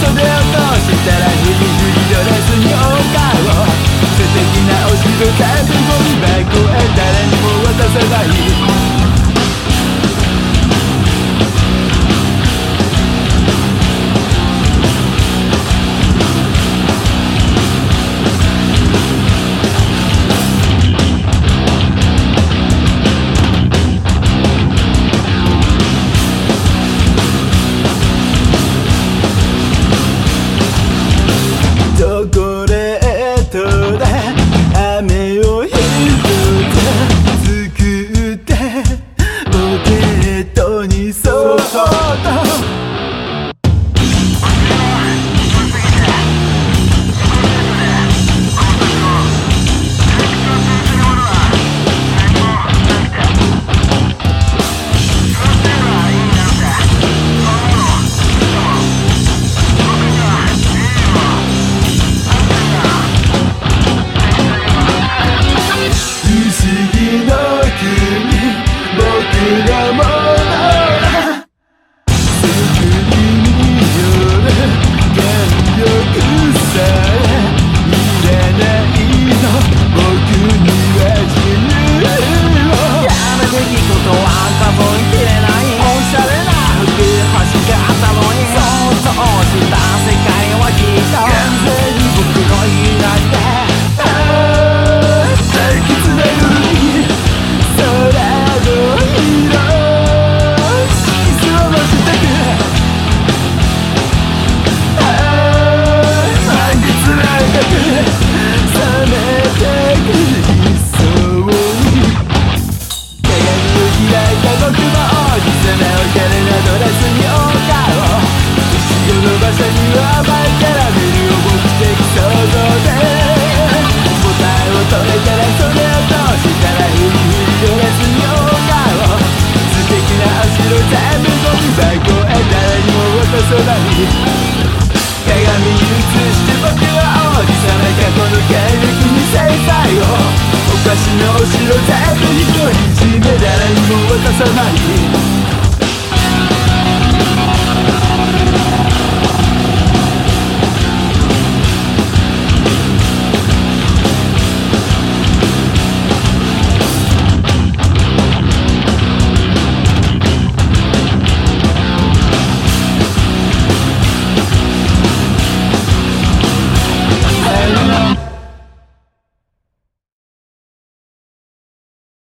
sauter un c'était la nuit du 全部へ誰にも渡さない鏡映して僕は王子様かこの経歴に制裁を。お菓子の後ろ全部人いめ。誰にも渡さない。